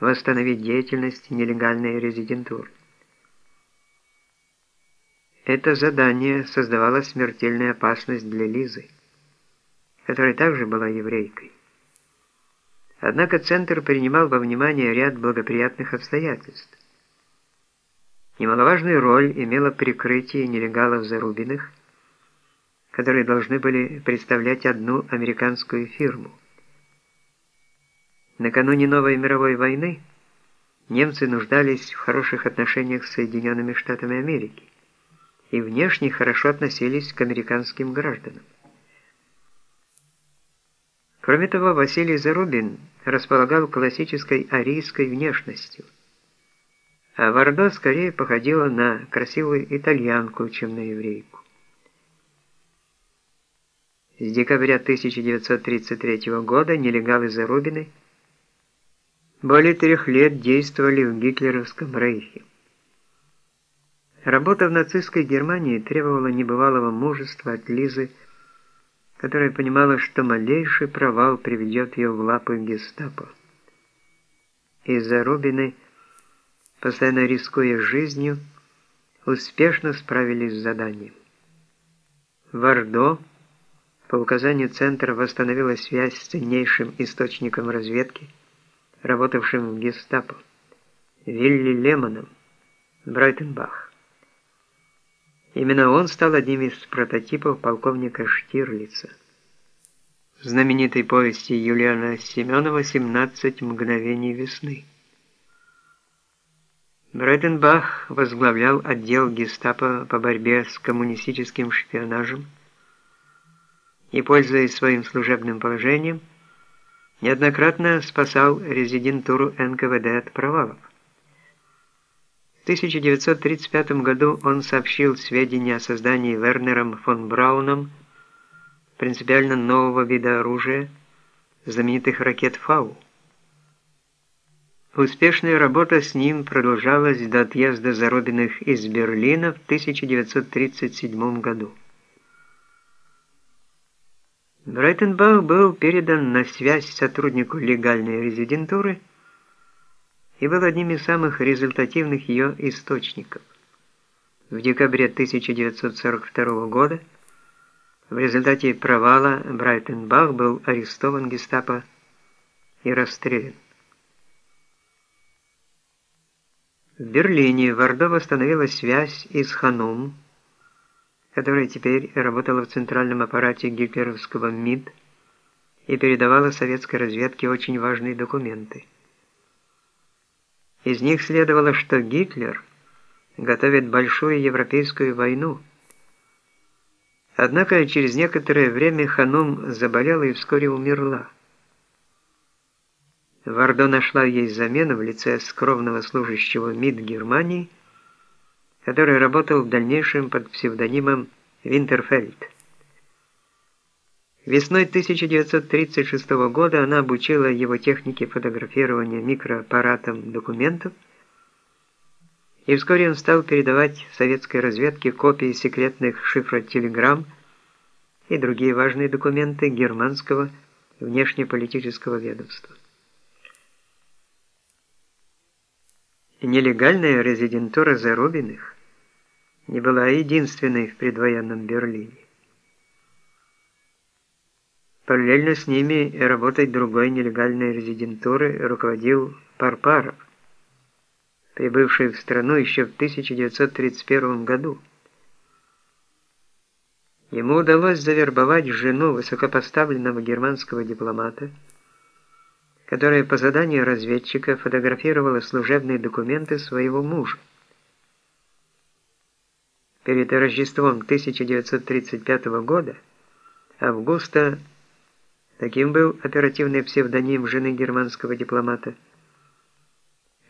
восстановить деятельность нелегальной резидентуры. Это задание создавало смертельную опасность для Лизы, которая также была еврейкой. Однако Центр принимал во внимание ряд благоприятных обстоятельств. Немаловажную роль имело прикрытие нелегалов Зарубиных, которые должны были представлять одну американскую фирму. Накануне новой мировой войны немцы нуждались в хороших отношениях с Соединенными Штатами Америки и внешне хорошо относились к американским гражданам. Кроме того, Василий Зарубин располагал классической арийской внешностью – а Вардо скорее походила на красивую итальянку, чем на еврейку. С декабря 1933 года нелегалы Зарубины более трех лет действовали в гитлеровском рейхе. Работа в нацистской Германии требовала небывалого мужества от Лизы, которая понимала, что малейший провал приведет ее в лапы гестапо. Из Зарубины – постоянно рискуя жизнью, успешно справились с заданием. Вардо по указанию Центра восстановила связь с ценнейшим источником разведки, работавшим в гестапо, Вилли Лемоном, Брайтенбах. Именно он стал одним из прототипов полковника Штирлица. В знаменитой повести Юлиана Семенова «17 мгновений весны». Брайденбах возглавлял отдел гестапо по борьбе с коммунистическим шпионажем и, пользуясь своим служебным положением, неоднократно спасал резидентуру НКВД от провалов. В 1935 году он сообщил сведения о создании Вернером фон Брауном принципиально нового вида оружия, знаменитых ракет «Фау». Успешная работа с ним продолжалась до отъезда Зарубиных из Берлина в 1937 году. Брайтенбах был передан на связь сотруднику легальной резидентуры и был одним из самых результативных ее источников. В декабре 1942 года в результате провала Брайтенбах был арестован гестапо и расстрелян. В Берлине Вардо восстановила связь и с Ханум, которая теперь работала в центральном аппарате гитлеровского МИД и передавала советской разведке очень важные документы. Из них следовало, что Гитлер готовит большую европейскую войну. Однако через некоторое время Ханум заболела и вскоре умерла. Вардо нашла ей замену в лице скромного служащего МИД Германии, который работал в дальнейшем под псевдонимом Винтерфельд. Весной 1936 года она обучила его технике фотографирования микроаппаратом документов, и вскоре он стал передавать советской разведке копии секретных шифротелеграмм и другие важные документы германского внешнеполитического ведомства. Нелегальная резидентура Зарубиных не была единственной в предвоенном Берлине. Параллельно с ними работой другой нелегальной резидентуры руководил Парпаров, прибывший в страну еще в 1931 году. Ему удалось завербовать жену высокопоставленного германского дипломата, которая по заданию разведчика фотографировала служебные документы своего мужа. Перед Рождеством 1935 года Августа, таким был оперативный псевдоним жены германского дипломата,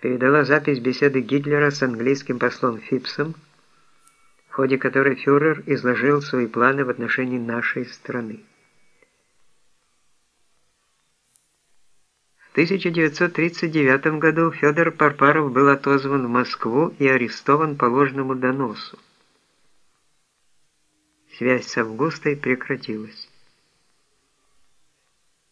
передала запись беседы Гитлера с английским послом Фипсом, в ходе которой фюрер изложил свои планы в отношении нашей страны. 1939 году Федор Парпаров был отозван в Москву и арестован по ложному доносу. Связь с Августой прекратилась.